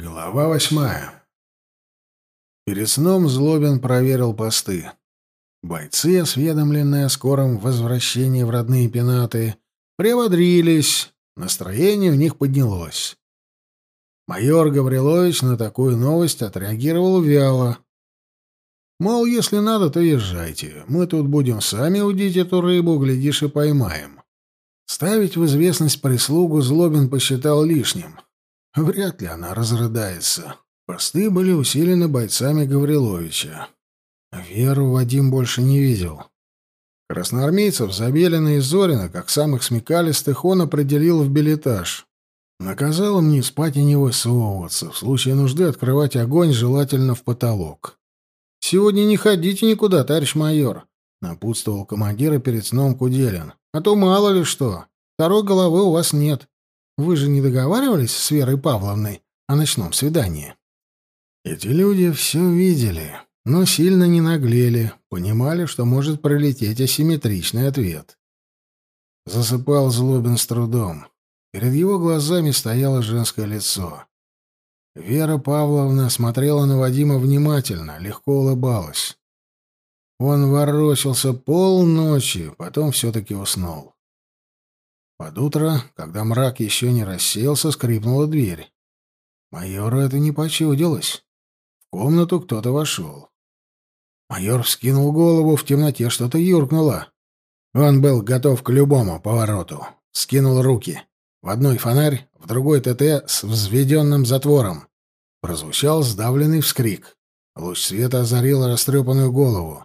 Глава восьмая. Перед сном Злобин проверил посты. Бойцы, осведомленные о скором возвращении в родные пенаты, приободрились, настроение в них поднялось. Майор Гаврилович на такую новость отреагировал вяло. Мол, если надо, то езжайте. Мы тут будем сами удить эту рыбу, глядишь и поймаем. Ставить в известность прислугу Злобин посчитал лишним — Вряд ли она разрыдается. Посты были усилены бойцами Гавриловича. Веру Вадим больше не видел. Красноармейцев Забелина и Зорина, как самых смекалистых, он определил в билетаж. Наказал им не спать и не высовываться, в случае нужды открывать огонь, желательно в потолок. «Сегодня не ходите никуда, товарищ майор», — напутствовал командира перед сном Куделин. «А то мало ли что. Второй головы у вас нет. Вы же не договаривались с Верой Павловной о ночном свидании? Эти люди все видели, но сильно не наглели, понимали, что может пролететь асимметричный ответ. Засыпал Злобин с трудом. Перед его глазами стояло женское лицо. Вера Павловна смотрела на Вадима внимательно, легко улыбалась. Он ворочался полночи, потом все-таки уснул. Под утро, когда мрак еще не рассеялся, скрипнула дверь. Майору это не почудилось. В комнату кто-то вошел. Майор вскинул голову, в темноте что-то юркнуло. Он был готов к любому повороту. Скинул руки. В одной фонарь, в другой ТТ с взведенным затвором. Прозвучал сдавленный вскрик. Луч света озарил растрепанную голову.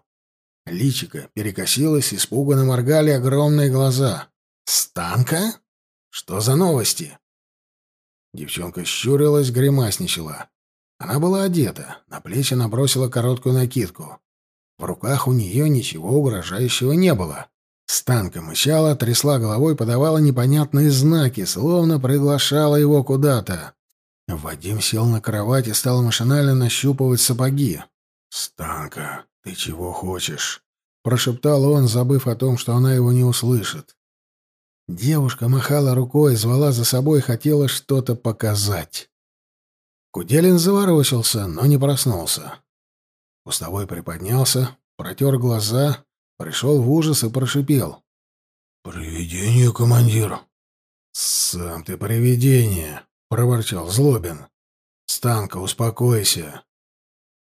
Личико перекосилось, испуганно моргали огромные глаза. «Станка? Что за новости?» Девчонка щурилась, гримасничала. Она была одета, на плечи набросила короткую накидку. В руках у нее ничего угрожающего не было. Станка мычала, трясла головой, подавала непонятные знаки, словно приглашала его куда-то. Вадим сел на кровать и стал машинально нащупывать сапоги. «Станка, ты чего хочешь?» — прошептал он, забыв о том, что она его не услышит. Девушка махала рукой, звала за собой, хотела что-то показать. Куделин заворочился, но не проснулся. Пустовой приподнялся, протер глаза, пришел в ужас и прошипел. «Привидение, командир!» «Сам ты привидение!» — проворчал Злобин. «Станка, успокойся!»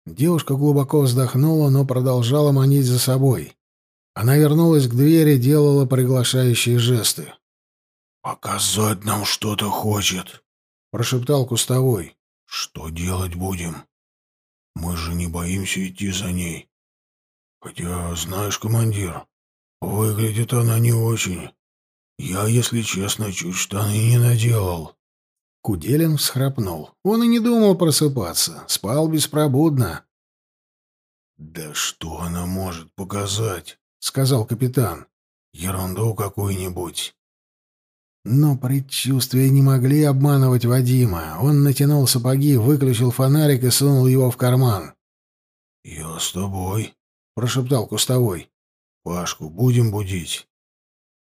Девушка глубоко вздохнула, но продолжала манить за собой. Она вернулась к двери, делала приглашающие жесты. «Показать нам что-то хочет», — прошептал Кустовой. «Что делать будем? Мы же не боимся идти за ней. Хотя, знаешь, командир, выглядит она не очень. Я, если честно, чуть штаны не наделал». Куделин всхрапнул. Он и не думал просыпаться. Спал беспробудно. «Да что она может показать?» — сказал капитан. «Ерунду какую-нибудь». Но предчувствия не могли обманывать Вадима. Он натянул сапоги, выключил фонарик и сунул его в карман. «Я с тобой», — прошептал Кустовой. «Пашку будем будить».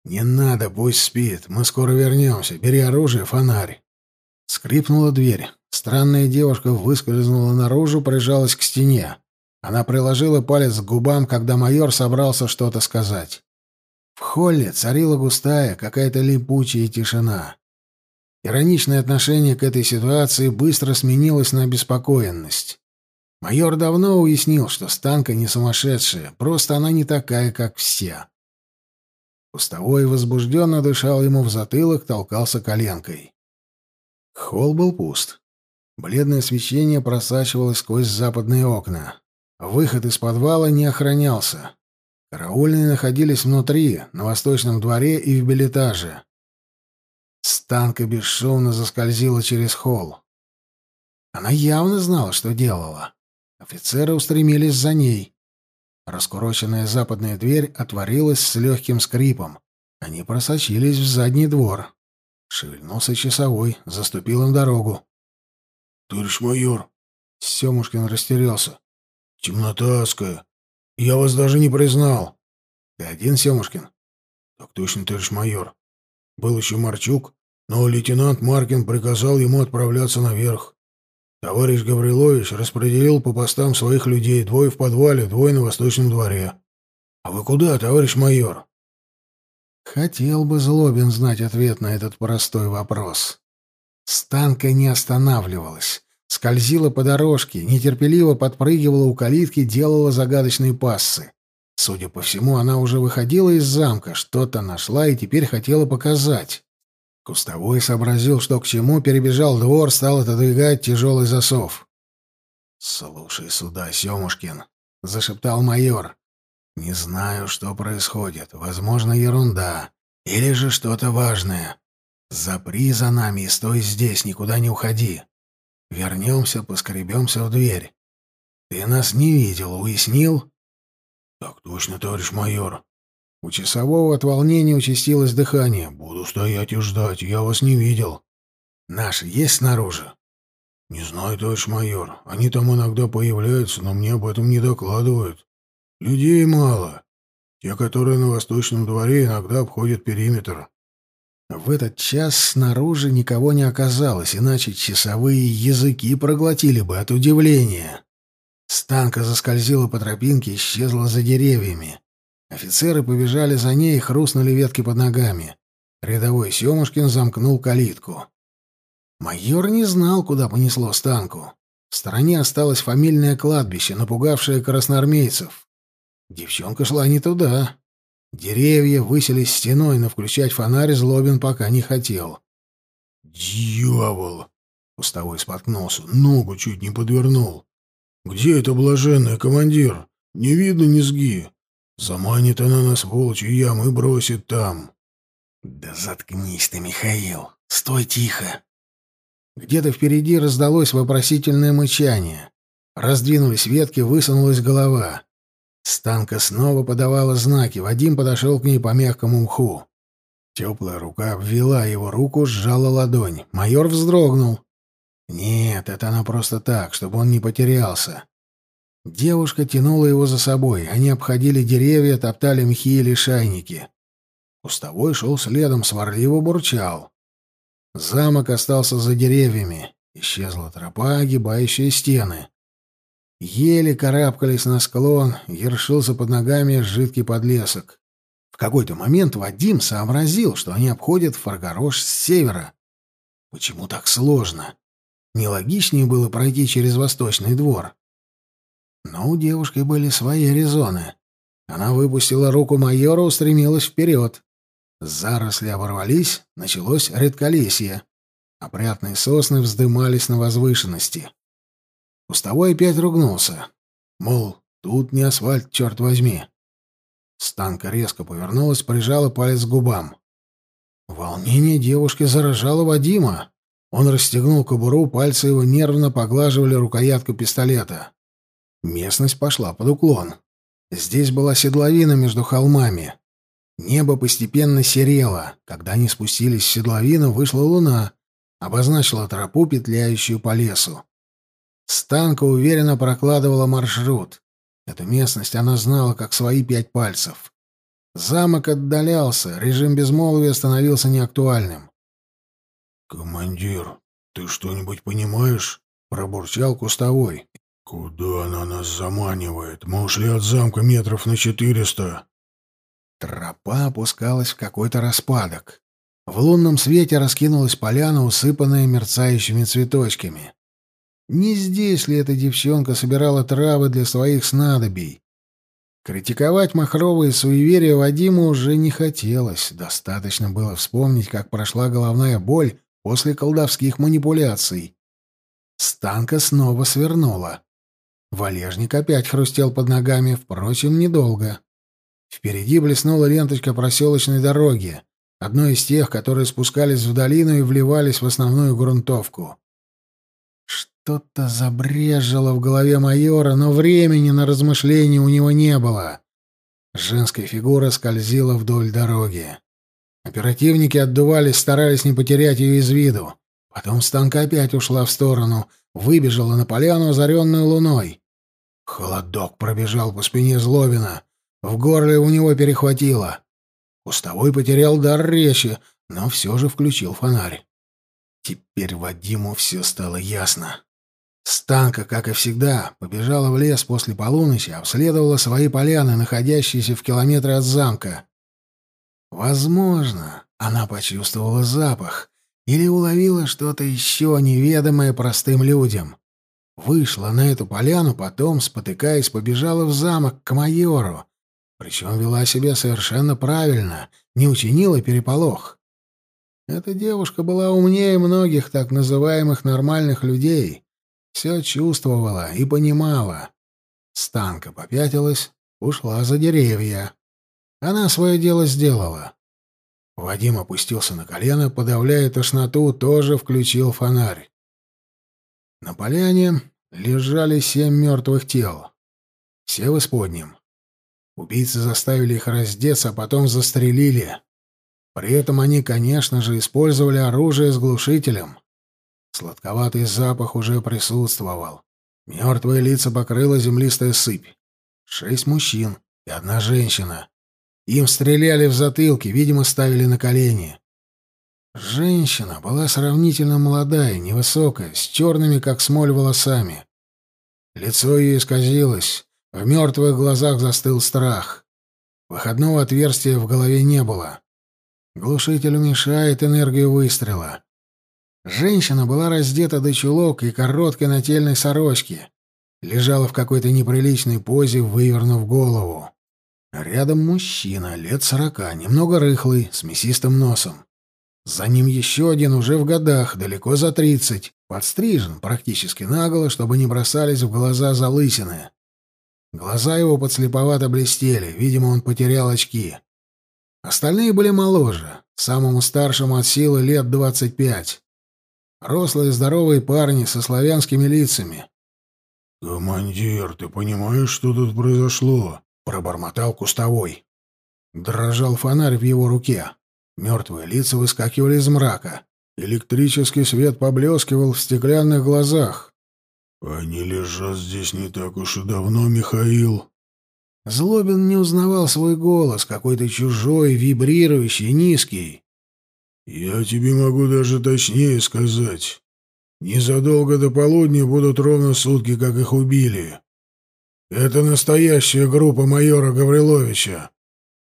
«Не надо, пусть спит. Мы скоро вернемся. Бери оружие, фонарь». Скрипнула дверь. Странная девушка выскользнула наружу, прижалась к стене. Она приложила палец к губам, когда майор собрался что-то сказать. В холле царила густая, какая-то липучая тишина. Ироничное отношение к этой ситуации быстро сменилось на обеспокоенность. Майор давно уяснил, что Станка не сумасшедшая, просто она не такая, как все. Пустовой возбужденно дышал ему в затылок, толкался коленкой. Холл был пуст. Бледное свечение просачивалось сквозь западные окна. Выход из подвала не охранялся. Караульные находились внутри, на восточном дворе и в билетаже. Станка бесшумно заскользила через холл. Она явно знала, что делала. Офицеры устремились за ней. Раскуроченная западная дверь отворилась с легким скрипом. Они просочились в задний двор. Шевельнулся часовой, заступил им дорогу. — Товарищ майор! — Семушкин растерялся. Темнота адская. Я вас даже не признал. Ты один, Семушкин? Так точно, товарищ майор. Был еще Марчук, но лейтенант Маркин приказал ему отправляться наверх. Товарищ Гаврилович распределил по постам своих людей, двое в подвале, двое на восточном дворе. А вы куда, товарищ майор? Хотел бы Злобин знать ответ на этот простой вопрос. Станка не останавливалась, скользила по дорожке, нетерпеливо подпрыгивала у калитки, делала загадочные пассы. Судя по всему, она уже выходила из замка, что-то нашла и теперь хотела показать. Кустовой сообразил, что к чему, перебежал двор, стал отодвигать тяжелый засов. «Слушай сюда, Семушкин», — зашептал майор. «Не знаю, что происходит. Возможно, ерунда. Или же что-то важное. Запри за нами и стой здесь, никуда не уходи. Вернемся, поскребемся в дверь. Ты нас не видел, уяснил?» «Так точно, товарищ майор», у часового от волнения участилось дыхание. «Буду стоять и ждать, я вас не видел». «Наши есть снаружи?» «Не знаю, товарищ майор. Они там иногда появляются, но мне об этом не докладывают. Людей мало. Те, которые на восточном дворе, иногда обходят периметр». В этот час снаружи никого не оказалось, иначе часовые языки проглотили бы от удивления. Станка заскользила по тропинке, исчезла за деревьями. Офицеры побежали за ней и хрустнули ветки под ногами. Рядовой Семушкин замкнул калитку. Майор не знал, куда понесло станку. В стороне осталось фамильное кладбище, напугавшее красноармейцев. Девчонка шла не туда. Деревья высились стеной, но включать фонарь Злобин пока не хотел. «Дьявол!» — Пустовой споткнулся. «Ногу чуть не подвернул. Где это блаженный командир? Не видно низги. Заманит она нас в волчью яму и бросит там. Да заткнись ты, Михаил. Стой тихо. Где-то впереди раздалось вопросительное мычание. Раздвинулись ветки, высунулась голова. Станка снова подавала знаки. Вадим подошел к ней по мягкому мху. Теплая рука обвела его руку, сжала ладонь. Майор вздрогнул. Нет, это она просто так, чтобы он не потерялся. Девушка тянула его за собой. Они обходили деревья, топтали мхи и лишайники. Пустовой шел следом, сварливо бурчал. Замок остался за деревьями. Исчезла тропа, огибающая стены. Еле карабкались на склон, ершился под ногами жидкий подлесок. В какой-то момент Вадим сообразил, что они обходят Фаргорош с севера. Почему так сложно? Нелогичнее было пройти через восточный двор. Но у девушки были свои резоны. Она выпустила руку майора, устремилась вперед. Заросли оборвались, началось редколесье. Опрятные сосны вздымались на возвышенности. Пустовой опять ругнулся. Мол, тут не асфальт, черт возьми. Станка резко повернулась, прижала палец к губам. Волнение девушки заражало Вадима. Он расстегнул кобуру, пальцы его нервно поглаживали рукоятку пистолета. Местность пошла под уклон. Здесь была седловина между холмами. Небо постепенно серело. Когда они спустились в седловину, вышла луна, обозначила тропу, петляющую по лесу. Станка уверенно прокладывала маршрут. Эту местность она знала как свои пять пальцев. Замок отдалялся, режим безмолвия становился неактуальным. «Командир, ты что-нибудь понимаешь?» — пробурчал Кустовой. «Куда она нас заманивает? Мы ушли от замка метров на четыреста». Тропа опускалась в какой-то распадок. В лунном свете раскинулась поляна, усыпанная мерцающими цветочками. Не здесь ли эта девчонка собирала травы для своих снадобий? Критиковать махровые суеверия Вадиму уже не хотелось. Достаточно было вспомнить, как прошла головная боль после колдовских манипуляций. Станка снова свернула. Валежник опять хрустел под ногами, впрочем, недолго. Впереди блеснула ленточка проселочной дороги, одной из тех, которые спускались в долину и вливались в основную грунтовку. Что-то забрежило в голове майора, но времени на размышления у него не было. Женская фигура скользила вдоль дороги. Оперативники отдувались, старались не потерять ее из виду. Потом станка опять ушла в сторону, выбежала на поляну, озаренную луной. Холодок пробежал по спине Злобина. В горле у него перехватило. Пустовой потерял дар речи, но все же включил фонарь. Теперь Вадиму все стало ясно. Станка, как и всегда, побежала в лес после полуночи, обследовала свои поляны, находящиеся в километре от замка. Возможно, она почувствовала запах или уловила что-то еще неведомое простым людям. Вышла на эту поляну, потом, спотыкаясь, побежала в замок к майору. Причем вела себя совершенно правильно, не учинила переполох. Эта девушка была умнее многих так называемых нормальных людей. Все чувствовала и понимала. Станка попятилась, ушла за деревья. Она свое дело сделала. Вадим опустился на колено, подавляя тошноту, тоже включил фонарь. На поляне лежали семь мертвых тел. Все в исподнем. Убийцы заставили их раздеться, а потом застрелили. При этом они, конечно же, использовали оружие с глушителем. Сладковатый запах уже присутствовал. Мертвые лица покрыла землистая сыпь. Шесть мужчин и одна женщина. Им стреляли в затылки, видимо, ставили на колени. Женщина была сравнительно молодая, невысокая, с черными, как смоль, волосами. Лицо ее исказилось, в мертвых глазах застыл страх. Выходного отверстия в голове не было. Глушитель уменьшает энергию выстрела. Женщина была раздета до чулок и короткой нательной сорочки. Лежала в какой-то неприличной позе, вывернув голову. Рядом мужчина, лет сорока, немного рыхлый, с мясистым носом. За ним еще один уже в годах, далеко за тридцать, подстрижен практически наголо, чтобы не бросались в глаза залысины. Глаза его подслеповато блестели, видимо, он потерял очки. Остальные были моложе, самому старшему от силы лет двадцать пять. Рослые здоровые парни со славянскими лицами. «Командир, ты понимаешь, что тут произошло?» — пробормотал кустовой. Дрожал фонарь в его руке. Мертвые лица выскакивали из мрака. Электрический свет поблескивал в стеклянных глазах. «Они лежат здесь не так уж и давно, Михаил», Злобин не узнавал свой голос, какой-то чужой, вибрирующий, низкий. «Я тебе могу даже точнее сказать. Незадолго до полудня будут ровно сутки, как их убили. Это настоящая группа майора Гавриловича».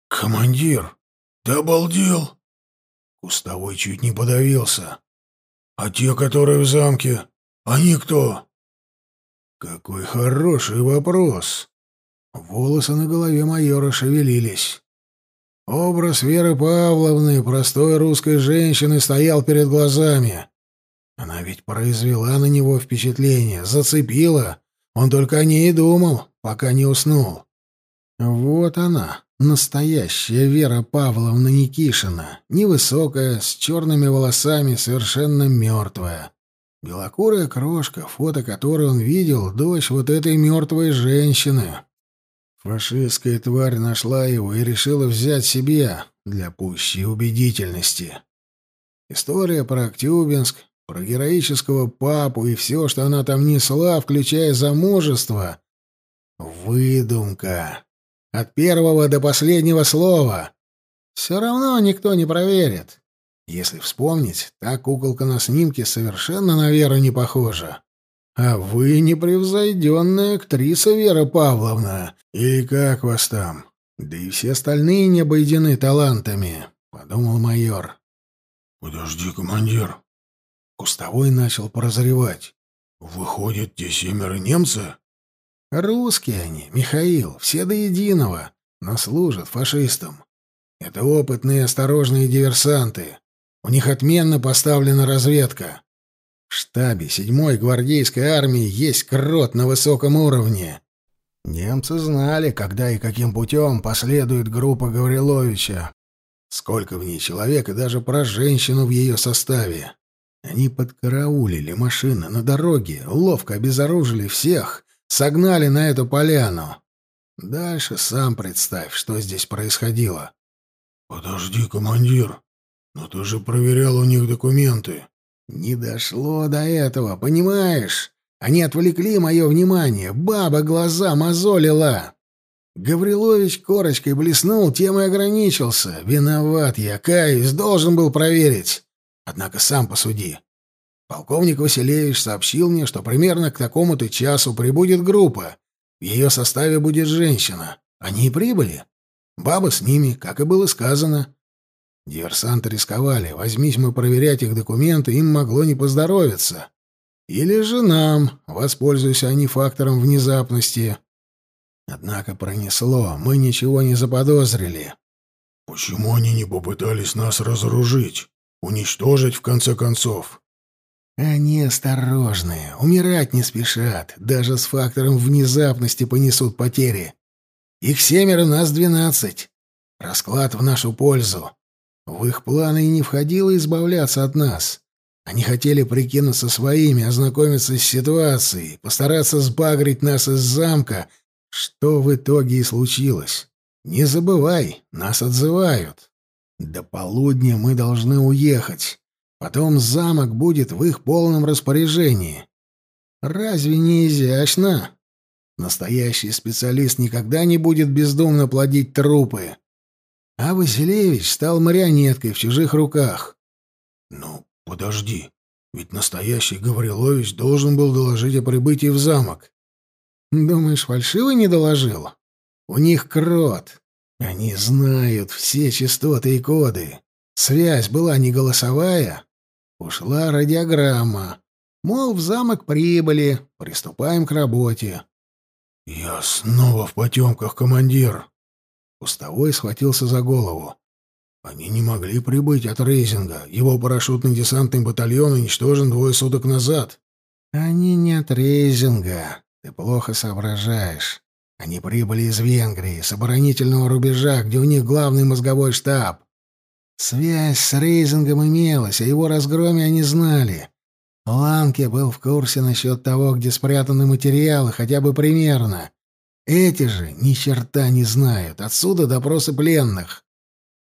«Командир, ты обалдел?» Кустовой чуть не подавился. «А те, которые в замке, они кто?» «Какой хороший вопрос!» Волосы на голове майора шевелились. Образ Веры Павловны, простой русской женщины, стоял перед глазами. Она ведь произвела на него впечатление, зацепила. Он только о ней и думал, пока не уснул. Вот она, настоящая Вера Павловна Никишина, невысокая, с черными волосами, совершенно мертвая. Белокурая крошка, фото которой он видел, дочь вот этой мертвой женщины. Фашистская тварь нашла его и решила взять себе для пущей убедительности. История про Актюбинск, про героического папу и все, что она там несла, включая замужество — выдумка. От первого до последнего слова. Все равно никто не проверит. Если вспомнить, та куколка на снимке совершенно на Веру не похожа. А вы непревзойденная актриса, Вера Павловна. Или как вас там? Да и все остальные не обойдены талантами, — подумал майор. Подожди, командир. Кустовой начал прозревать. Выходят, те семеро немцы? Русские они, Михаил, все до единого, но служат фашистам. Это опытные осторожные диверсанты. У них отменно поставлена разведка. В штабе седьмой гвардейской армии есть крот на высоком уровне. Немцы знали, когда и каким путем последует группа Гавриловича. Сколько в ней человек, и даже про женщину в ее составе. Они подкараулили машины на дороге, ловко обезоружили всех, согнали на эту поляну. Дальше сам представь, что здесь происходило. «Подожди, командир, но ты же проверял у них документы». Не дошло до этого, понимаешь? Они отвлекли мое внимание. Баба глаза мозолила. Гаврилович корочкой блеснул, тем и ограничился. Виноват я, каюсь, должен был проверить. Однако сам посуди. Полковник Василевич сообщил мне, что примерно к такому-то часу прибудет группа. В ее составе будет женщина. Они и прибыли. Баба с ними, как и было сказано. Диверсанты рисковали. Возьмись мы проверять их документы, им могло не поздоровиться. Или же нам, воспользуясь они фактором внезапности. Однако пронесло, мы ничего не заподозрили. Почему они не попытались нас разоружить? Уничтожить, в конце концов? Они осторожные, умирать не спешат, даже с фактором внезапности понесут потери. Их семеро, нас двенадцать. Расклад в нашу пользу. В их планы и не входило избавляться от нас. Они хотели прикинуться своими, ознакомиться с ситуацией, постараться сбагрить нас из замка, что в итоге и случилось. Не забывай, нас отзывают. До полудня мы должны уехать. Потом замок будет в их полном распоряжении. Разве не изящно? Настоящий специалист никогда не будет бездумно плодить трупы. А Василевич стал марионеткой в чужих руках. Ну, подожди, ведь настоящий Гаврилович должен был доложить о прибытии в замок. Думаешь, фальшивый не доложил? У них крот. Они знают все частоты и коды. Связь была не голосовая. Ушла радиограмма. Мол, в замок прибыли, приступаем к работе. «Я снова в потемках, командир!» Пустовой схватился за голову. Они не могли прибыть от Рейзинга. Его парашютный десантный батальон уничтожен двое суток назад. Они не от Рейзинга. Ты плохо соображаешь. Они прибыли из Венгрии, с оборонительного рубежа, где у них главный мозговой штаб. Связь с Рейзингом имелась, о его разгроме они знали. Ланке был в курсе насчет того, где спрятаны материалы, хотя бы примерно. Эти же ни черта не знают. Отсюда допросы пленных.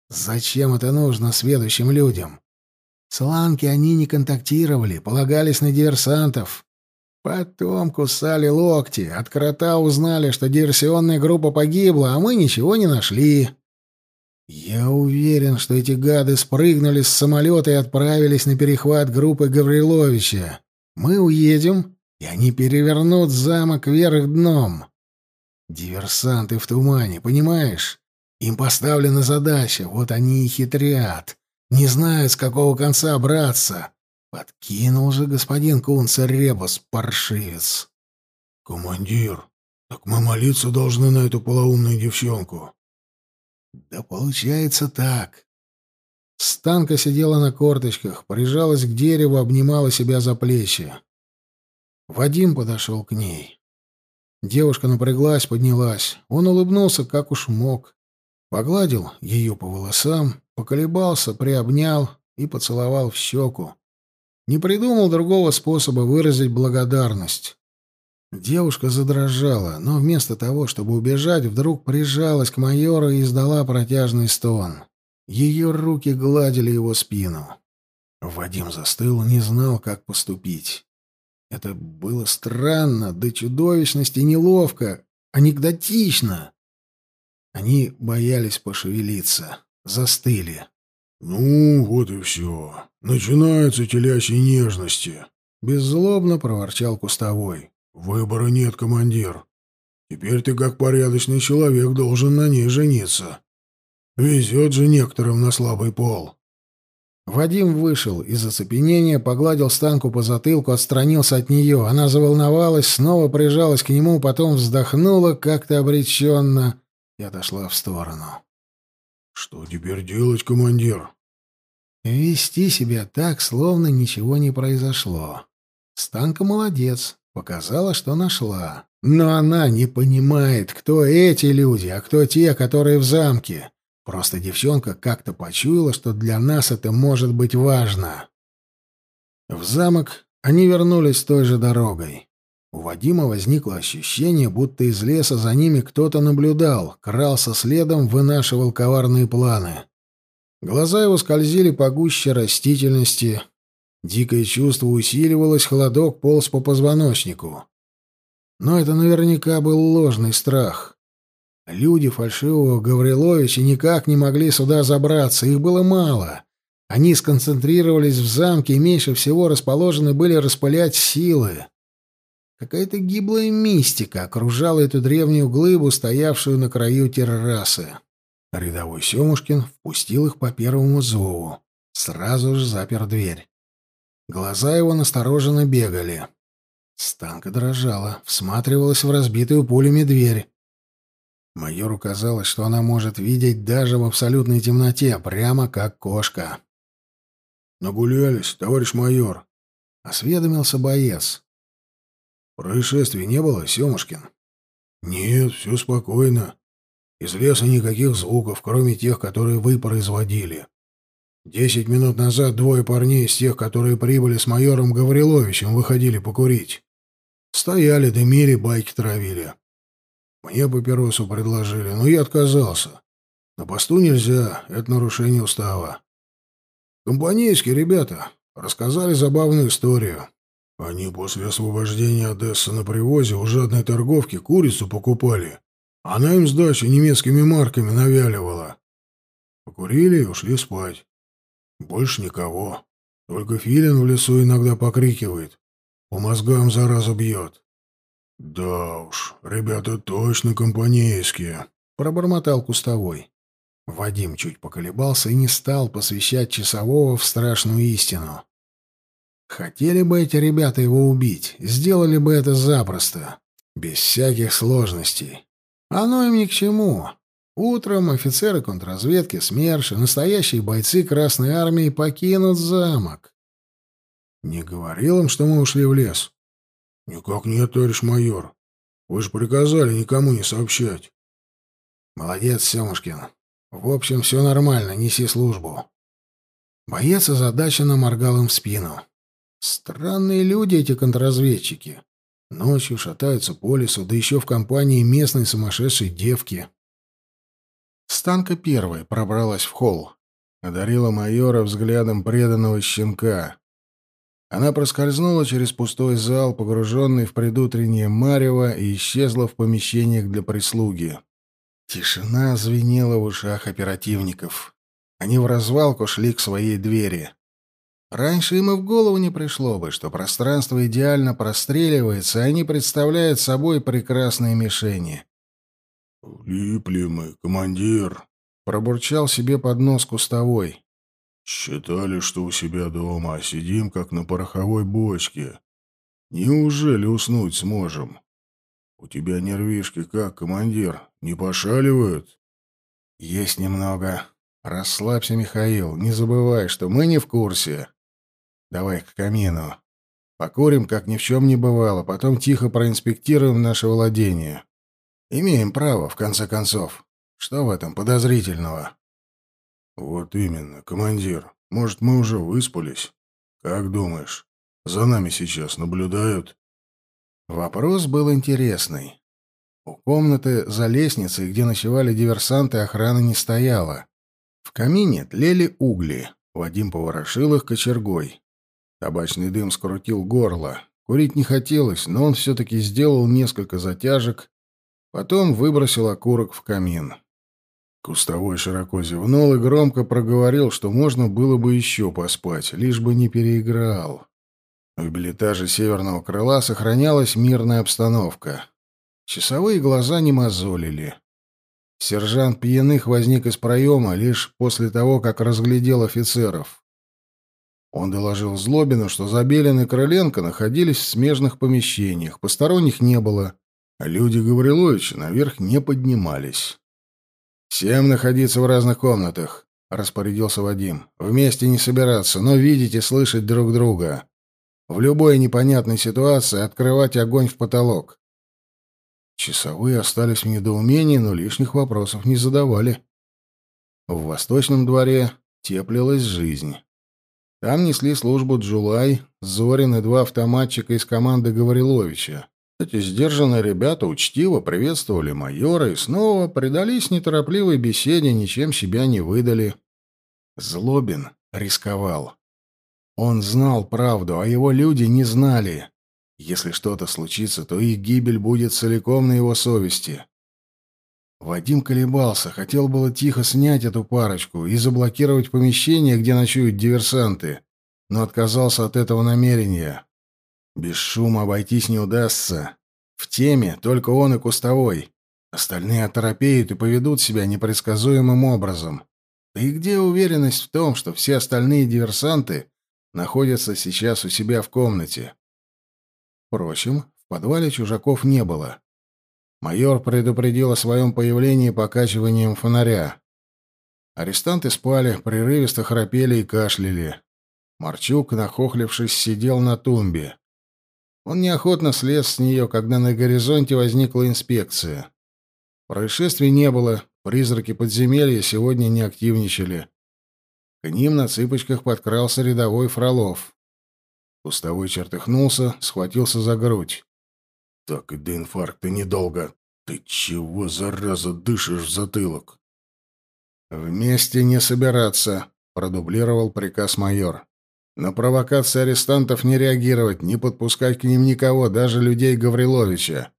Зачем это нужно сведущим людям? С Ланки они не контактировали, полагались на диверсантов. Потом кусали локти, от крота узнали, что диверсионная группа погибла, а мы ничего не нашли. Я уверен, что эти гады спрыгнули с самолета и отправились на перехват группы Гавриловича. Мы уедем, и они перевернут замок вверх дном. Диверсанты в тумане, понимаешь? Им поставлена задача, вот они и хитрят. Не знают, с какого конца браться. Подкинул же господин Кунца ребус, паршивец. Командир, так мы молиться должны на эту полоумную девчонку. Да получается так. Станка сидела на корточках, прижалась к дереву, обнимала себя за плечи. Вадим подошел к ней. Девушка напряглась, поднялась. Он улыбнулся, как уж мог. Погладил ее по волосам, поколебался, приобнял и поцеловал в щеку. Не придумал другого способа выразить благодарность. Девушка задрожала, но вместо того, чтобы убежать, вдруг прижалась к майору и издала протяжный стон. Ее руки гладили его спину. Вадим застыл, не знал, как поступить. Это было странно, до чудовищности неловко, анекдотично. Они боялись пошевелиться, застыли. «Ну, вот и все. Начинаются телячьи нежности», — беззлобно проворчал Кустовой. «Выбора нет, командир. Теперь ты, как порядочный человек, должен на ней жениться. Везет же некоторым на слабый пол». Вадим вышел из оцепенения, погладил Станку по затылку, отстранился от нее. Она заволновалась, снова прижалась к нему, потом вздохнула как-то обреченно и отошла в сторону. «Что теперь делать, командир?» «Вести себя так, словно ничего не произошло. Станка молодец, показала, что нашла. Но она не понимает, кто эти люди, а кто те, которые в замке. Просто девчонка как-то почуяла, что для нас это может быть важно. В замок они вернулись той же дорогой. У Вадима возникло ощущение, будто из леса за ними кто-то наблюдал, крался следом, вынашивал коварные планы. Глаза его скользили по гуще растительности. Дикое чувство усиливалось, холодок полз по позвоночнику. Но это наверняка был ложный страх. Люди фальшивого Гавриловича никак не могли сюда забраться, их было мало. Они сконцентрировались в замке и меньше всего расположены были распылять силы. Какая-то гиблая мистика окружала эту древнюю глыбу, стоявшую на краю террасы. Рядовой Семушкин впустил их по первому зову. Сразу же запер дверь. Глаза его настороженно бегали. Станка дрожала, всматривалась в разбитую пулями дверь. Майору казалось, что она может видеть даже в абсолютной темноте, прямо как кошка. «Нагулялись, товарищ майор», — осведомился боец. «Происшествий не было, Семушкин?» «Нет, все спокойно. Из леса никаких звуков, кроме тех, которые вы производили. Десять минут назад двое парней из тех, которые прибыли с майором Гавриловичем, выходили покурить. Стояли, дымили, байки травили. Мне папиросу предложили, но я отказался. На посту нельзя, это нарушение устава. Компанейские ребята рассказали забавную историю. Они после освобождения Одессы на привозе у жадной торговки курицу покупали. Она им сдачу немецкими марками навяливала. Покурили и ушли спать. Больше никого. Только филин в лесу иногда покрикивает. По мозгам зараза бьет. «Да уж, ребята точно компанейские», — пробормотал Кустовой. Вадим чуть поколебался и не стал посвящать часового в страшную истину. Хотели бы эти ребята его убить, сделали бы это запросто, без всяких сложностей. Оно им ни к чему. Утром офицеры контрразведки СМЕРШа, настоящие бойцы Красной Армии, покинут замок. Не говорил им, что мы ушли в лес? Никак нет, товарищ майор. Вы же приказали никому не сообщать. Молодец, Семушкин. В общем, все нормально, неси службу. Боец озадаченно моргал им в спину. Странные люди эти контрразведчики. Ночью шатаются по лесу, да еще в компании местной сумасшедшей девки. Станка первой пробралась в холл. Одарила майора взглядом преданного щенка. Она проскользнула через пустой зал, погруженный в предутреннее марево, и исчезла в помещениях для прислуги. Тишина звенела в ушах оперативников. Они в развалку шли к своей двери. Раньше им и в голову не пришло бы, что пространство идеально простреливается, и они представляют собой прекрасные мишени. «Липли мы, командир», — пробурчал себе под нос кустовой. Считали, что у себя дома, а сидим, как на пороховой бочке. Неужели уснуть сможем? У тебя нервишки как, командир, не пошаливают? Есть немного. Расслабься, Михаил, не забывай, что мы не в курсе. Давай к камину. Покурим, как ни в чем не бывало, потом тихо проинспектируем наше владение. Имеем право, в конце концов. Что в этом подозрительного? «Вот именно, командир. Может, мы уже выспались? Как думаешь, за нами сейчас наблюдают?» Вопрос был интересный. У комнаты за лестницей, где ночевали диверсанты, охраны не стояло. В камине тлели угли. Вадим поворошил их кочергой. Табачный дым скрутил горло. Курить не хотелось, но он все-таки сделал несколько затяжек, потом выбросил окурок в камин. Кустовой широко зевнул и громко проговорил, что можно было бы еще поспать, лишь бы не переиграл. В билетаже северного крыла сохранялась мирная обстановка. Часовые глаза не мозолили. Сержант Пьяных возник из проема лишь после того, как разглядел офицеров. Он доложил Злобину, что Забелин и Крыленко находились в смежных помещениях, посторонних не было, а люди Гавриловича наверх не поднимались. «Всем находиться в разных комнатах», — распорядился Вадим. «Вместе не собираться, но видеть и слышать друг друга. В любой непонятной ситуации открывать огонь в потолок». Часовые остались в недоумении, но лишних вопросов не задавали. В восточном дворе теплилась жизнь. Там несли службу Джулай, Зорин и два автоматчика из команды Гавриловича. Эти сдержанные ребята учтиво приветствовали майора и снова предались неторопливой беседе, ничем себя не выдали. Злобин рисковал. Он знал правду, а его люди не знали. Если что-то случится, то их гибель будет целиком на его совести. Вадим колебался, хотел было тихо снять эту парочку и заблокировать помещение, где ночуют диверсанты, но отказался от этого намерения. Без шума обойтись не удастся. В теме только он и Кустовой. Остальные оторопеют и поведут себя непредсказуемым образом. Да и где уверенность в том, что все остальные диверсанты находятся сейчас у себя в комнате? Впрочем, в подвале чужаков не было. Майор предупредил о своем появлении покачиванием фонаря. Арестанты спали, прерывисто храпели и кашляли. Марчук, нахохлившись, сидел на тумбе. Он неохотно слез с нее, когда на горизонте возникла инспекция. Происшествий не было, призраки подземелья сегодня не активничали. К ним на цыпочках подкрался рядовой Фролов. Пустовой чертыхнулся, схватился за грудь. Так и до инфаркта недолго. Ты чего, зараза, дышишь в затылок? Вместе не собираться, продублировал приказ майор. На провокации арестантов не реагировать, не подпускать к ним никого, даже людей Гавриловича.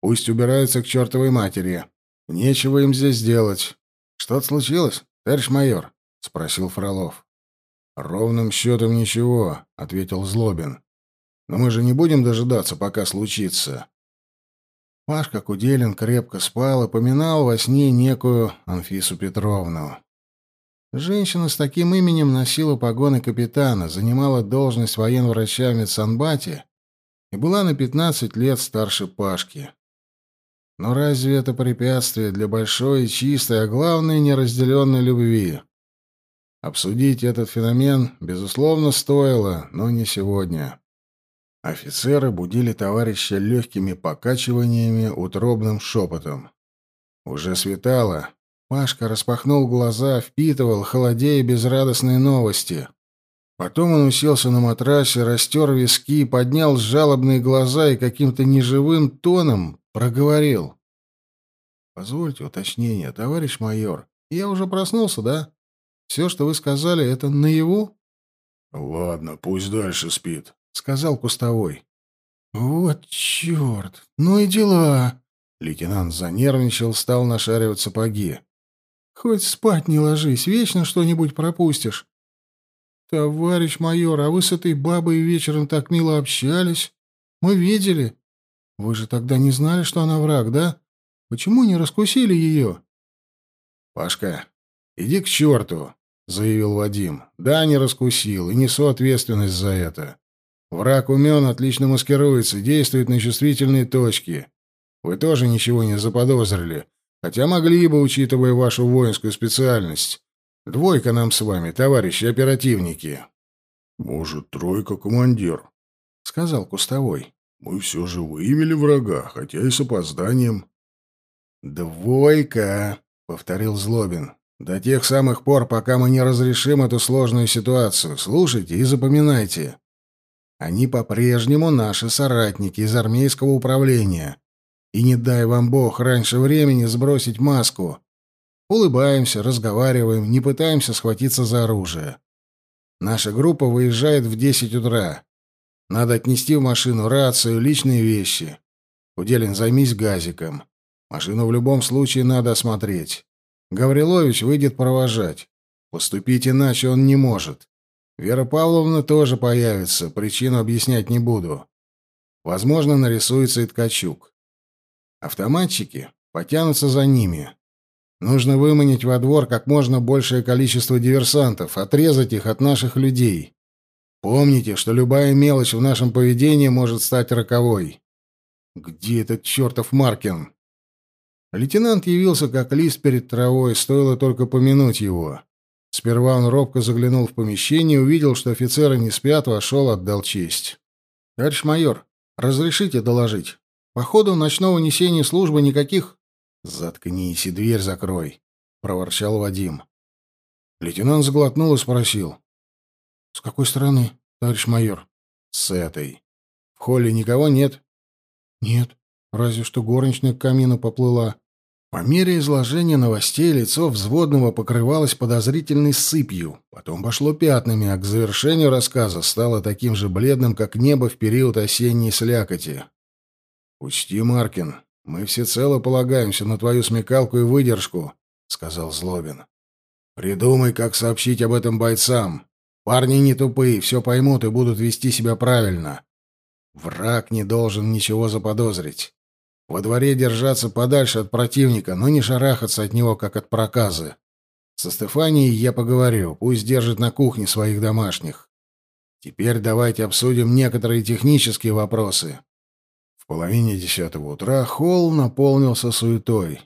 Пусть убираются к чертовой матери. Нечего им здесь делать. Что-то случилось, товарищ майор? спросил Фролов. Ровным счетом ничего, ответил Злобин. Но мы же не будем дожидаться, пока случится. Пашка Куделин крепко спал и поминал во сне некую Анфису Петровну. Женщина с таким именем носила погоны капитана, занимала должность военврача в медсанбате и была на 15 лет старше Пашки. Но разве это препятствие для большой и чистой, а главное, неразделенной любви? Обсудить этот феномен, безусловно, стоило, но не сегодня. Офицеры будили товарища легкими покачиваниями, утробным шепотом. Уже светало. Пашка распахнул глаза, впитывал, холодея безрадостные новости. Потом он уселся на матрасе, растер виски, поднял жалобные глаза и каким-то неживым тоном проговорил. «Позвольте уточнение, товарищ майор. Я уже проснулся, да? Все, что вы сказали, это наяву?» «Ладно, пусть дальше спит», — сказал Кустовой. «Вот черт! Ну и дела!» Лейтенант занервничал, стал нашаривать сапоги. «Хоть спать не ложись, вечно что-нибудь пропустишь». «Товарищ майор, а вы с этой бабой вечером так мило общались. Мы видели. Вы же тогда не знали, что она враг, да? Почему не раскусили ее?» «Пашка, иди к черту!» — заявил Вадим. «Да, не раскусил, и несу ответственность за это. Враг умен, отлично маскируется, действует на чувствительные точки. Вы тоже ничего не заподозрили, хотя могли бы, учитывая вашу воинскую специальность. Двойка нам с вами, товарищи оперативники. Может, тройка командир, сказал Кустовой. Мы все же выявили врага, хотя и с опозданием. Двойка, повторил Злобин. До тех самых пор, пока мы не разрешим эту сложную ситуацию. Слушайте и запоминайте. Они по-прежнему наши соратники из армейского управления. И не дай вам Бог раньше времени сбросить маску. Улыбаемся, разговариваем, не пытаемся схватиться за оружие. Наша группа выезжает в 10 утра. Надо отнести в машину рацию, личные вещи. Уделин, займись газиком. Машину в любом случае надо осмотреть. Гаврилович выйдет провожать. Поступить иначе он не может. Вера Павловна тоже появится, причину объяснять не буду. Возможно, нарисуется и Ткачук. Автоматчики потянутся за ними. Нужно выманить во двор как можно большее количество диверсантов, отрезать их от наших людей. Помните, что любая мелочь в нашем поведении может стать роковой. Где этот чертов Маркин? Лейтенант явился как лист перед травой, стоило только помянуть его. Сперва он робко заглянул в помещение, увидел, что офицеры не спят, вошел, отдал честь. «Товарищ майор, разрешите доложить? По ходу ночного несения службы никаких...» «Заткнись и дверь закрой», — проворчал Вадим. Лейтенант заглотнул и спросил. «С какой стороны, товарищ майор?» «С этой. В холле никого нет?» «Нет, разве что горничная к камину поплыла». По мере изложения новостей лицо взводного покрывалось подозрительной сыпью, потом пошло пятнами, а к завершению рассказа стало таким же бледным, как небо в период осенней слякоти. «Учти, Маркин, Мы всецело полагаемся на твою смекалку и выдержку, — сказал Злобин. Придумай, как сообщить об этом бойцам. Парни не тупые, все поймут и будут вести себя правильно. Враг не должен ничего заподозрить. Во дворе держаться подальше от противника, но не шарахаться от него, как от проказы. Со Стефанией я поговорю, пусть держит на кухне своих домашних. Теперь давайте обсудим некоторые технические вопросы. Половине десятого утра холл наполнился суетой.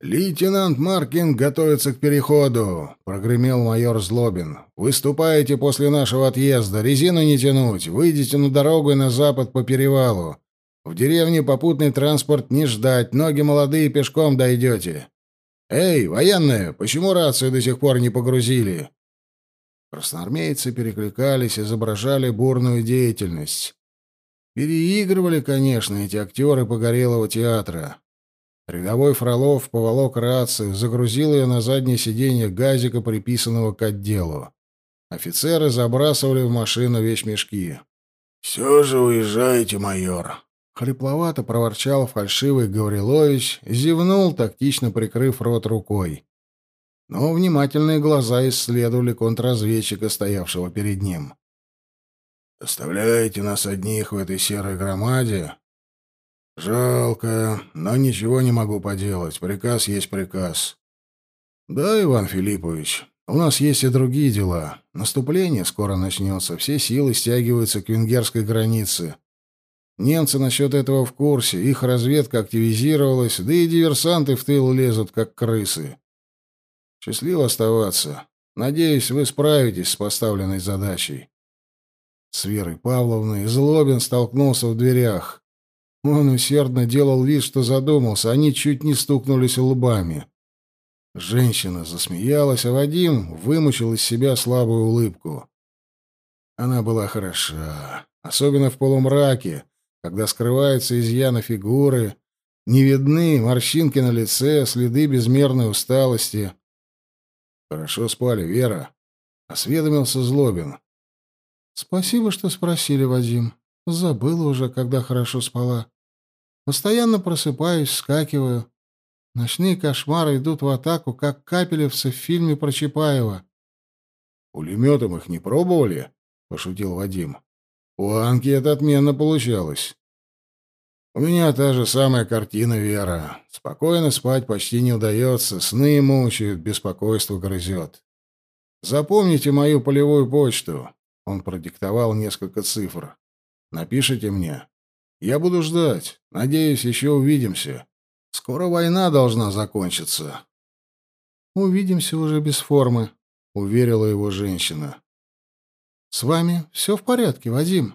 «Лейтенант Маркин готовится к переходу», — прогремел майор Злобин. «Выступаете после нашего отъезда. Резину не тянуть. Выйдите на дорогу и на запад по перевалу. В деревне попутный транспорт не ждать. Ноги молодые, пешком дойдете. Эй, военные, почему рацию до сих пор не погрузили?» Красноармейцы перекликались, изображали бурную деятельность. Переигрывали, конечно, эти актеры Погорелого театра. Рядовой Фролов поволок рацию, загрузил ее на заднее сиденье газика, приписанного к отделу. Офицеры забрасывали в машину вещмешки. «Все же уезжаете, майор!» Хрипловато проворчал фальшивый Гаврилович, зевнул, тактично прикрыв рот рукой. Но внимательные глаза исследовали контрразведчика, стоявшего перед ним. «Оставляете нас одних в этой серой громаде? Жалко, но ничего не могу поделать. Приказ есть приказ. Да, Иван Филиппович, у нас есть и другие дела. Наступление скоро начнется, все силы стягиваются к венгерской границе. Немцы насчет этого в курсе, их разведка активизировалась, да и диверсанты в тыл лезут, как крысы. Счастливо оставаться. Надеюсь, вы справитесь с поставленной задачей. С Верой Павловной Злобин столкнулся в дверях. Он усердно делал вид, что задумался, они чуть не стукнулись лбами. Женщина засмеялась, а Вадим вымучил из себя слабую улыбку. Она была хороша, особенно в полумраке, когда скрываются изъяны фигуры, не видны морщинки на лице, следы безмерной усталости. «Хорошо спали, Вера», — осведомился Злобин. «Спасибо, что спросили, Вадим. Забыла уже, когда хорошо спала. Постоянно просыпаюсь, вскакиваю. Ночные кошмары идут в атаку, как капелевцы в фильме про Чапаева. «Пулеметом их не пробовали?» — пошутил Вадим. «У Анки это отменно получалось». «У меня та же самая картина, Вера. Спокойно спать почти не удается, сны мучают, беспокойство грызет. Запомните мою полевую почту». Он продиктовал несколько цифр. «Напишите мне. Я буду ждать. Надеюсь, еще увидимся. Скоро война должна закончиться. Увидимся уже без формы, уверила его женщина. С вами все в порядке, Вадим?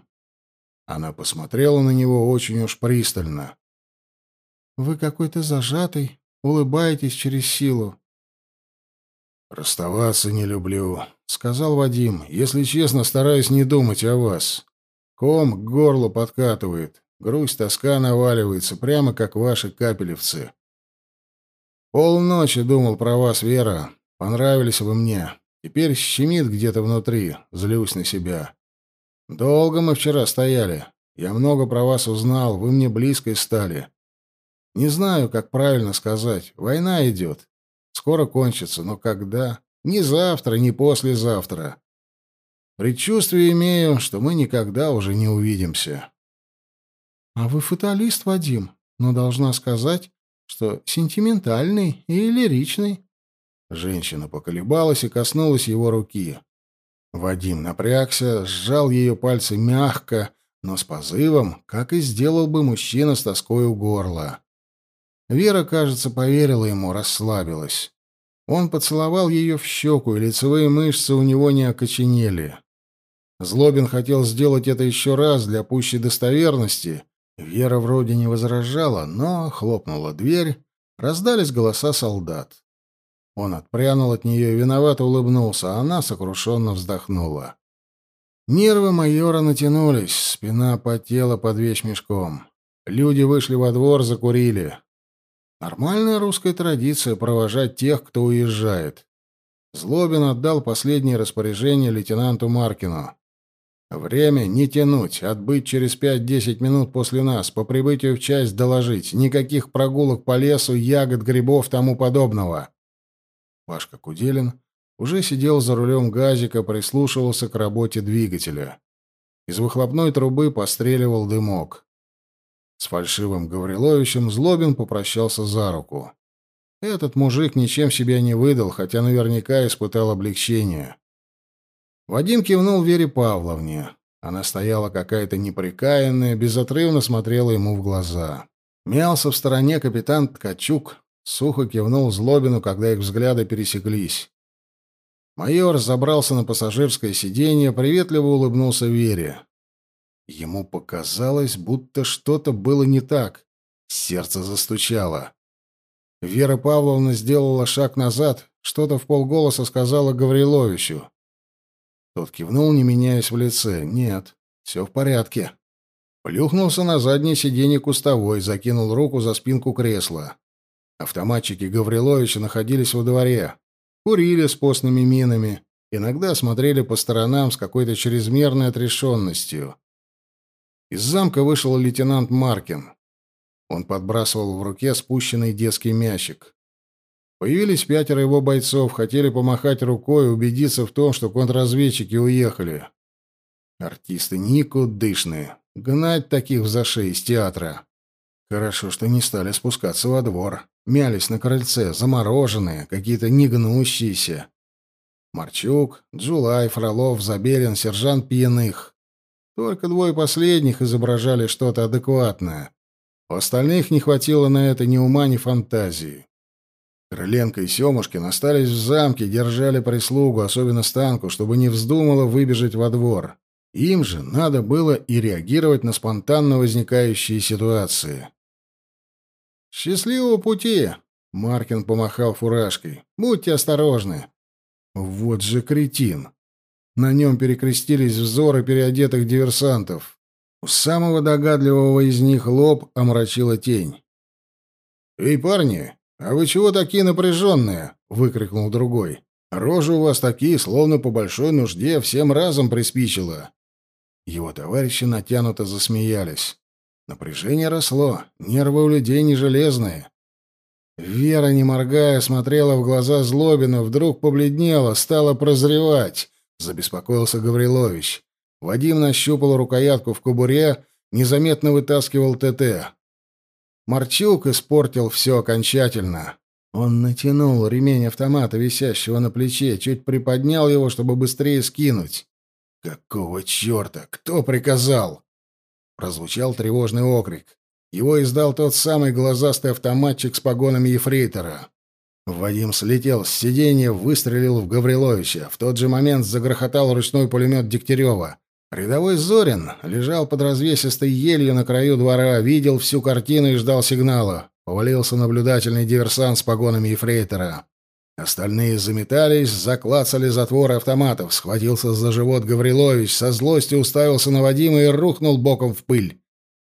Она посмотрела на него очень уж пристально. Вы какой-то зажатый, улыбаетесь через силу. Расставаться не люблю, сказал Вадим. Если честно, стараюсь не думать о вас. Ком к горлу подкатывает. Грусть, тоска наваливается, прямо как ваши капелевцы. Полночи думал про вас, Вера. Понравились вы мне. Теперь щемит где-то внутри, злюсь на себя. Долго мы вчера стояли. Я много про вас узнал, вы мне близкой стали. Не знаю, как правильно сказать. Война идет. Скоро кончится, но когда? Ни завтра, ни послезавтра. Предчувствие имею, что мы никогда уже не увидимся. А вы фаталист, Вадим, но должна сказать, что сентиментальный и лиричный. Женщина поколебалась и коснулась его руки. Вадим напрягся, сжал ее пальцы мягко, но с позывом, как и сделал бы мужчина с тоской у горла. Вера, кажется, поверила ему, расслабилась. Он поцеловал ее в щеку, и лицевые мышцы у него не окоченели. Злобин хотел сделать это еще раз для пущей достоверности, Вера вроде не возражала, но хлопнула дверь, раздались голоса солдат. Он отпрянул от нее и виновато улыбнулся, а она сокрушенно вздохнула. Нервы майора натянулись, спина потела под вещмешком. Люди вышли во двор, закурили. Нормальная русская традиция — провожать тех, кто уезжает. Злобин отдал последнее распоряжение лейтенанту Маркину. Время не тянуть, отбыть через пять-десять минут после нас, по прибытию в часть доложить. Никаких прогулок по лесу, ягод, грибов, тому подобного. Пашка Куделин уже сидел за рулем газика, прислушивался к работе двигателя. Из выхлопной трубы постреливал дымок. С фальшивым Гавриловичем Злобин попрощался за руку. Этот мужик ничем себя не выдал, хотя наверняка испытал облегчение. Вадим кивнул Вере Павловне. Она стояла какая-то неприкаянная, безотрывно смотрела ему в глаза. Мялся в стороне капитан Ткачук, сухо кивнул Злобину, когда их взгляды пересеклись. Майор забрался на пассажирское сиденье, приветливо улыбнулся Вере. Ему показалось, будто что-то было не так. Сердце застучало. Вера Павловна сделала шаг назад, что-то в полголоса сказала Гавриловичу. Тот кивнул, не меняясь в лице. «Нет, все в порядке». Плюхнулся на заднее сиденье кустовой, закинул руку за спинку кресла. Автоматчики Гавриловича находились во дворе. Курили с постными минами. Иногда смотрели по сторонам с какой-то чрезмерной отрешенностью. Из замка вышел лейтенант Маркин. Он подбрасывал в руке спущенный детский мячик. Появились пятеро его бойцов, хотели помахать рукой и убедиться в том, что контрразведчики уехали. Артисты никудышные. Гнать таких в зашей из театра. Хорошо, что не стали спускаться во двор. Мялись на крыльце, замороженные, какие-то негнущиеся. Марчук, Джулай, Фролов, Забелин, сержант Пьяных. Только двое последних изображали что-то адекватное. У остальных не хватило на это ни ума, ни фантазии. Крыленко и Семушкин остались в замке, держали прислугу, особенно Станку, чтобы не вздумала выбежать во двор. Им же надо было и реагировать на спонтанно возникающие ситуации. «Счастливого пути!» — Маркин помахал фуражкой. «Будьте осторожны!» Вот же кретин! На нем перекрестились взоры переодетых диверсантов. У самого догадливого из них лоб омрачила тень. «Эй, парни, «А вы чего такие напряженные?» — выкрикнул другой. «Рожи у вас такие, словно по большой нужде, всем разом приспичило». Его товарищи натянуто засмеялись. Напряжение росло, нервы у людей не железные. Вера, не моргая, смотрела в глаза Злобина, вдруг побледнела, стала прозревать. Забеспокоился Гаврилович. Вадим нащупал рукоятку в кобуре, незаметно вытаскивал ТТ. Марчук испортил все окончательно. Он натянул ремень автомата, висящего на плече, чуть приподнял его, чтобы быстрее скинуть. «Какого черта? Кто приказал?» Прозвучал тревожный окрик. Его издал тот самый глазастый автоматчик с погонами ефрейтора. Вадим слетел с сиденья, выстрелил в Гавриловича. В тот же момент загрохотал ручной пулемет Дегтярева. Рядовой Зорин лежал под развесистой елью на краю двора, видел всю картину и ждал сигнала. Повалился наблюдательный диверсант с погонами ефрейтора. Остальные заметались, заклацали затворы автоматов. Схватился за живот Гаврилович, со злостью уставился на Вадима и рухнул боком в пыль.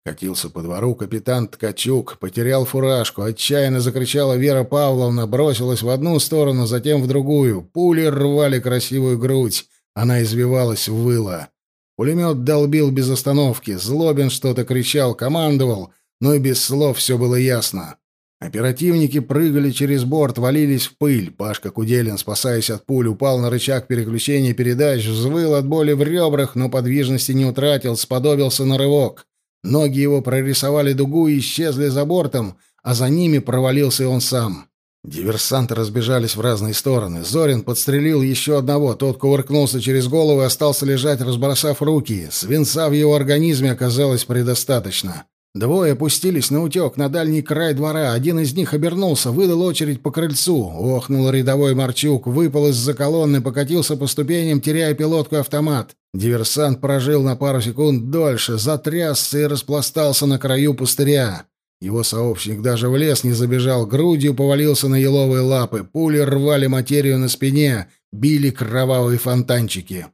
Катился по двору капитан Ткачук, потерял фуражку, отчаянно закричала Вера Павловна, бросилась в одну сторону, затем в другую. Пули рвали красивую грудь. Она извивалась, выла. Пулемет долбил без остановки, Злобин что-то кричал, командовал, но и без слов все было ясно. Оперативники прыгали через борт, валились в пыль. Пашка Куделин, спасаясь от пуль, упал на рычаг переключения передач, взвыл от боли в ребрах, но подвижности не утратил, сподобился на рывок. Ноги его прорисовали дугу и исчезли за бортом, а за ними провалился он сам. Диверсанты разбежались в разные стороны. Зорин подстрелил еще одного. Тот кувыркнулся через голову и остался лежать, разбросав руки. Свинца в его организме оказалось предостаточно. Двое опустились на утек на дальний край двора. Один из них обернулся, выдал очередь по крыльцу. Охнул рядовой Марчук, выпал из-за колонны, покатился по ступеням, теряя пилотку автомат. Диверсант прожил на пару секунд дольше, затрясся и распластался на краю пустыря. Его сообщник даже в лес не забежал, грудью повалился на еловые лапы, пули рвали материю на спине, били кровавые фонтанчики.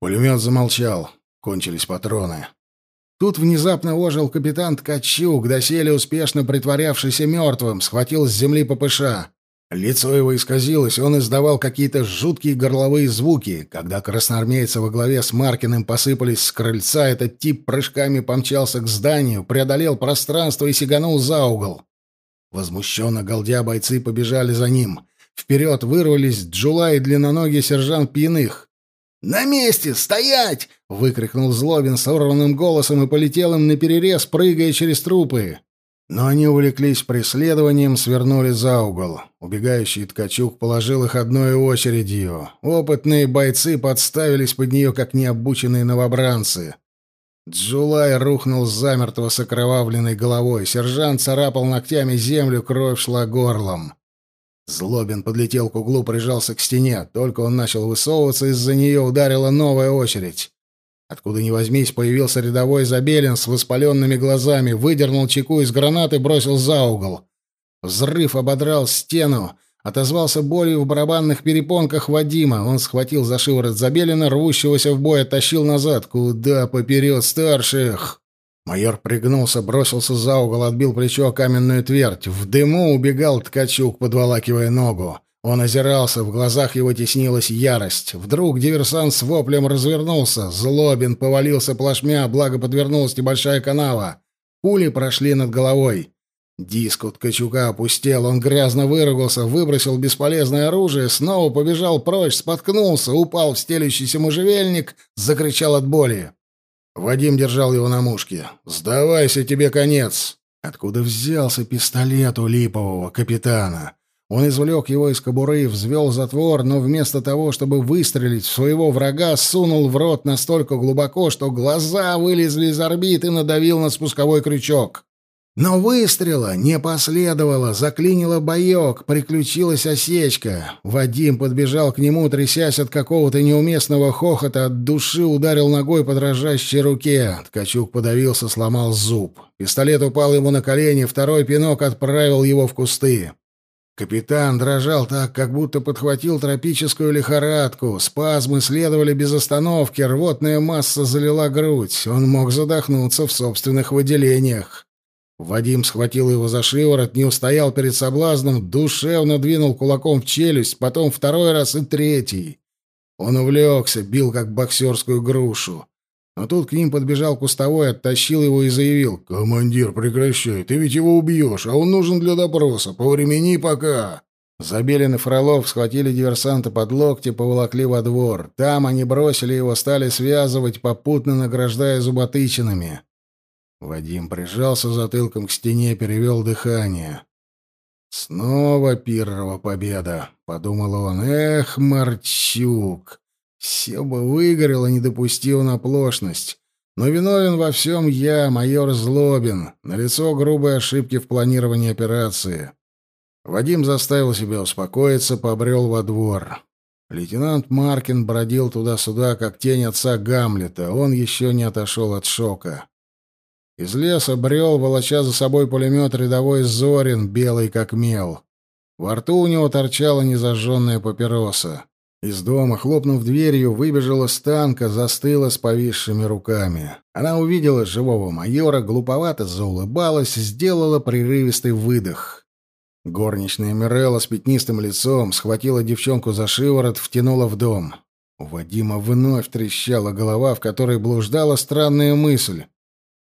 Пулемет замолчал, кончились патроны. Тут внезапно ожил капитан Ткачук, доселе успешно притворявшийся мертвым, схватил с земли ППШ. Лицо его исказилось, он издавал какие-то жуткие горловые звуки. Когда красноармейцы во главе с Маркиным посыпались с крыльца, этот тип прыжками помчался к зданию, преодолел пространство и сиганул за угол. Возмущенно галдя бойцы побежали за ним. Вперед вырвались Джула и длинноногий сержант Пьяных. «На месте! Стоять!» — выкрикнул Злобин сорванным голосом и полетел им наперерез, прыгая через трупы. Но они увлеклись преследованием, свернули за угол. Убегающий Ткачук положил их одной очередью. Опытные бойцы подставились под нее, как необученные новобранцы. Джулай рухнул замертво с окровавленной головой. Сержант царапал ногтями землю, кровь шла горлом. Злобин подлетел к углу, прижался к стене. Только он начал высовываться, из-за нее ударила новая очередь. Откуда ни возьмись, появился рядовой Забелин с воспаленными глазами, выдернул чеку из гранаты, бросил за угол. Взрыв ободрал стену, отозвался болью в барабанных перепонках Вадима. Он схватил за шиворот Забелина, рвущегося в бой, оттащил назад. «Куда поперед старших?» Майор пригнулся, бросился за угол, отбил плечо о каменную твердь. В дыму убегал Ткачук, подволакивая ногу. Он озирался, в глазах его теснилась ярость. Вдруг диверсант с воплем развернулся. Злобин повалился плашмя, благо подвернулась небольшая канава. Пули прошли над головой. Диск у Ткачука опустел, он грязно выругался, выбросил бесполезное оружие, снова побежал прочь, споткнулся, упал в стелющийся можжевельник, закричал от боли. Вадим держал его на мушке. «Сдавайся, тебе конец!» Откуда взялся пистолет у липового капитана? Он извлек его из кобуры, взвел затвор, но вместо того, чтобы выстрелить в своего врага, сунул в рот настолько глубоко, что глаза вылезли из орбит и надавил на спусковой крючок. Но выстрела не последовало, заклинило боек, приключилась осечка. Вадим подбежал к нему, трясясь от какого-то неуместного хохота, от души ударил ногой по дрожащей руке. Ткачук подавился, сломал зуб. Пистолет упал ему на колени, второй пинок отправил его в кусты. Капитан дрожал так, как будто подхватил тропическую лихорадку. Спазмы следовали без остановки, рвотная масса залила грудь. Он мог задохнуться в собственных выделениях. Вадим схватил его за шиворот, не устоял перед соблазном, душевно двинул кулаком в челюсть, потом второй раз и третий. Он увлекся, бил как боксерскую грушу. Но тут к ним подбежал кустовой, оттащил его и заявил. «Командир, прекращай, ты ведь его убьешь, а он нужен для допроса. Повремени пока». Забелин и Фролов схватили диверсанта под локти, поволокли во двор. Там они бросили его, стали связывать, попутно награждая зуботычинами. Вадим прижался затылком к стене, перевел дыхание. «Снова Пиррова победа», — подумал он. «Эх, Марчук! Все бы выгорело, не допустил на оплошность. Но виновен во всем я, майор Злобин. Налицо грубые ошибки в планировании операции». Вадим заставил себя успокоиться, побрел во двор. Лейтенант Маркин бродил туда-сюда, как тень отца Гамлета. Он еще не отошел от шока. Из леса брел, волоча за собой пулемет рядовой Зорин, белый как мел. Во рту у него торчала незажженная папироса. Из дома, хлопнув дверью, выбежала станка, застыла с повисшими руками. Она увидела живого майора, глуповато заулыбалась, сделала прерывистый выдох. Горничная Мирелла с пятнистым лицом схватила девчонку за шиворот, втянула в дом. У Вадима вновь трещала голова, в которой блуждала странная мысль.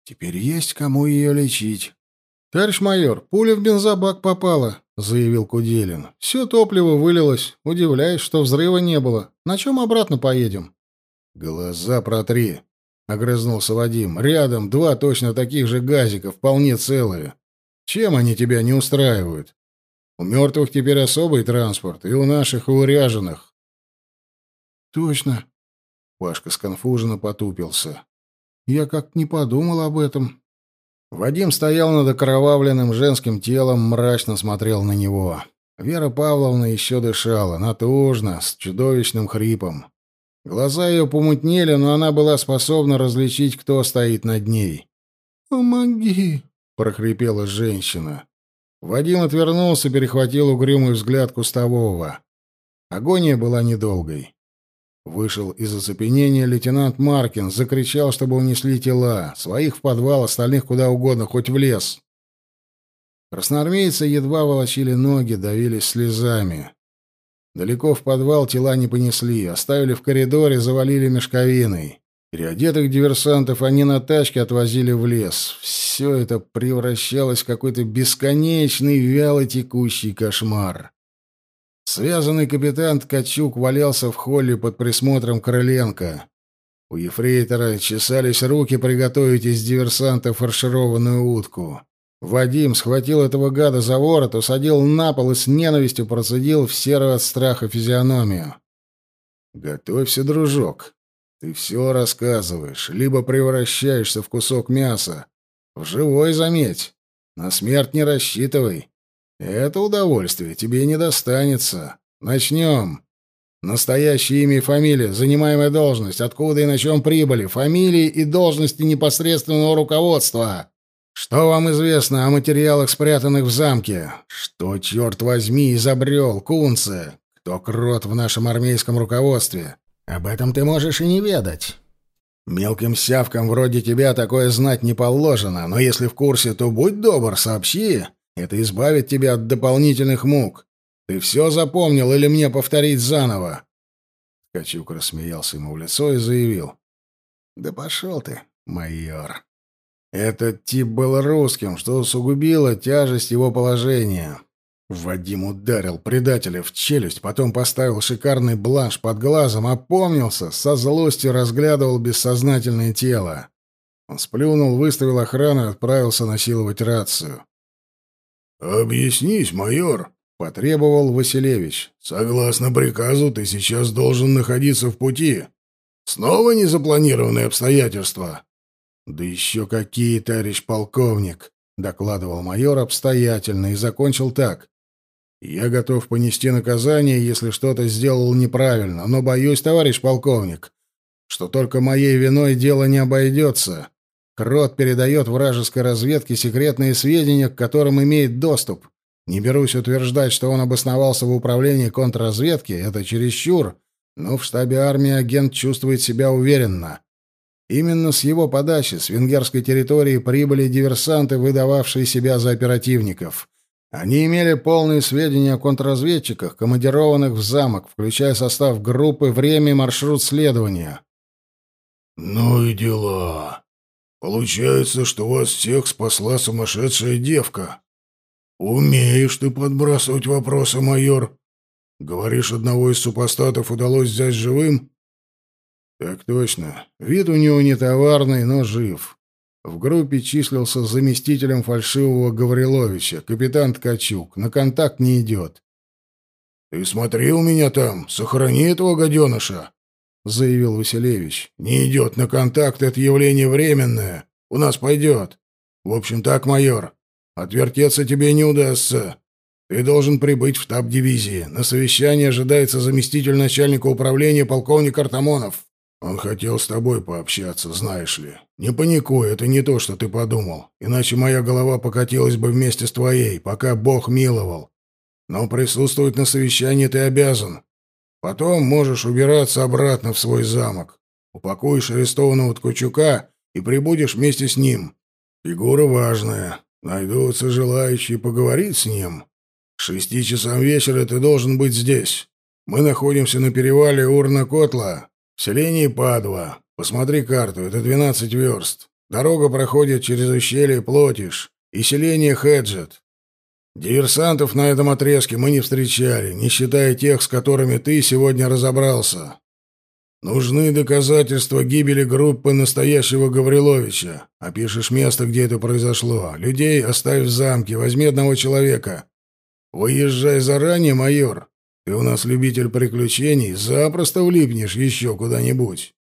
Теперь есть кому ее лечить. — Товарищ майор, пуля в бензобак попала, — заявил Куделин. — Все топливо вылилось. Удивляюсь, что взрыва не было. На чем обратно поедем? — Глаза протри, — огрызнулся Вадим. — Рядом два точно таких же газика, вполне целые. Чем они тебя не устраивают? У мертвых теперь особый транспорт, и у наших, и у ряженых. — Точно. Пашка сконфуженно потупился. Я как не подумал об этом. Вадим стоял над окровавленным женским телом, мрачно смотрел на него. Вера Павловна еще дышала, натужно, с чудовищным хрипом. Глаза ее помутнели, но она была способна различить, кто стоит над ней. «Помоги!» — прохрипела женщина. Вадим отвернулся, перехватил угрюмый взгляд кустового. Агония была недолгой. Вышел из оцепенения лейтенант Маркин, закричал, чтобы унесли тела. Своих в подвал, остальных куда угодно, хоть в лес. Красноармейцы едва волочили ноги, давились слезами. Далеко в подвал тела не понесли, оставили в коридоре, завалили мешковиной. Переодетых диверсантов они на тачке отвозили в лес. Все это превращалось в какой-то бесконечный, вяло текущий кошмар. Связанный капитан Ткачук валялся в холле под присмотром Крыленко. У ефрейтора чесались руки приготовить из диверсанта фаршированную утку. Вадим схватил этого гада за ворот, усадил на пол и с ненавистью процедил в серую от страха физиономию. «Готовься, дружок. Ты все рассказываешь, либо превращаешься в кусок мяса. В живой заметь. На смерть не рассчитывай. Это удовольствие тебе не достанется. Начнем. Настоящее имя и фамилия, занимаемая должность, откуда и на чем прибыли, фамилии и должности непосредственного руководства. Что вам известно о материалах, спрятанных в замке? Что, черт возьми, изобрел Кунце? Кто крот в нашем армейском руководстве? Об этом ты можешь и не ведать. Мелким сявкам вроде тебя такое знать не положено, но если в курсе, то будь добр, сообщи. Это избавит тебя от дополнительных мук. Ты все запомнил или мне повторить заново?» Ткачук рассмеялся ему в лицо и заявил. «Да пошел ты, майор». Этот тип был русским, что усугубило тяжесть его положения. Вадим ударил предателя в челюсть, потом поставил шикарный бланш под глазом, опомнился, со злостью разглядывал бессознательное тело. Он сплюнул, выставил охрану и отправился насиловать рацию. «Объяснись, майор», — потребовал Василевич. «Согласно приказу, ты сейчас должен находиться в пути. Снова незапланированные обстоятельства?» «Да еще какие, товарищ полковник!» — докладывал майор обстоятельно и закончил так. «Я готов понести наказание, если что-то сделал неправильно, но боюсь, товарищ полковник, что только моей виной дело не обойдется. Крот передает вражеской разведке секретные сведения, к которым имеет доступ. Не берусь утверждать, что он обосновался в управлении контрразведки, это чересчур, но в штабе армии агент чувствует себя уверенно». Именно с его подачи с венгерской территории прибыли диверсанты, выдававшие себя за оперативников. Они имели полные сведения о контрразведчиках, командированных в замок, включая состав группы, время и маршрут следования. «Ну и дела. Получается, что вас всех спасла сумасшедшая девка. Умеешь ты подбрасывать вопросы, майор. Говоришь, одного из супостатов удалось взять живым?» Так точно. Вид у него не товарный, но жив. В группе числился заместителем фальшивого Гавриловича, капитан Ткачук. На контакт не идет. «Ты смотри у меня там, сохрани этого гаденыша», — заявил Василевич. «Не идет на контакт, это явление временное. У нас пойдет. В общем так, майор, отвертеться тебе не удастся. Ты должен прибыть в штаб дивизии. На совещание ожидается заместитель начальника управления полковник Артамонов. Он хотел с тобой пообщаться, знаешь ли. Не паникуй, это не то, что ты подумал. Иначе моя голова покатилась бы вместе с твоей, пока Бог миловал. Но присутствовать на совещании ты обязан. Потом можешь убираться обратно в свой замок. Упакуешь арестованного Ткачука и прибудешь вместе с ним. Фигура важная. Найдутся желающие поговорить с ним. К шести часам вечера ты должен быть здесь. Мы находимся на перевале Урна-Котла, в селении Падва. Посмотри карту, это 12 верст. Дорога проходит через ущелье Плотиш и селение Хеджет. Диверсантов на этом отрезке мы не встречали, не считая тех, с которыми ты сегодня разобрался. Нужны доказательства гибели группы настоящего Гавриловича. Опишешь место, где это произошло. Людей оставь в замке, возьми одного человека. Выезжай заранее, майор. Ты у нас любитель приключений, запросто влипнешь еще куда-нибудь.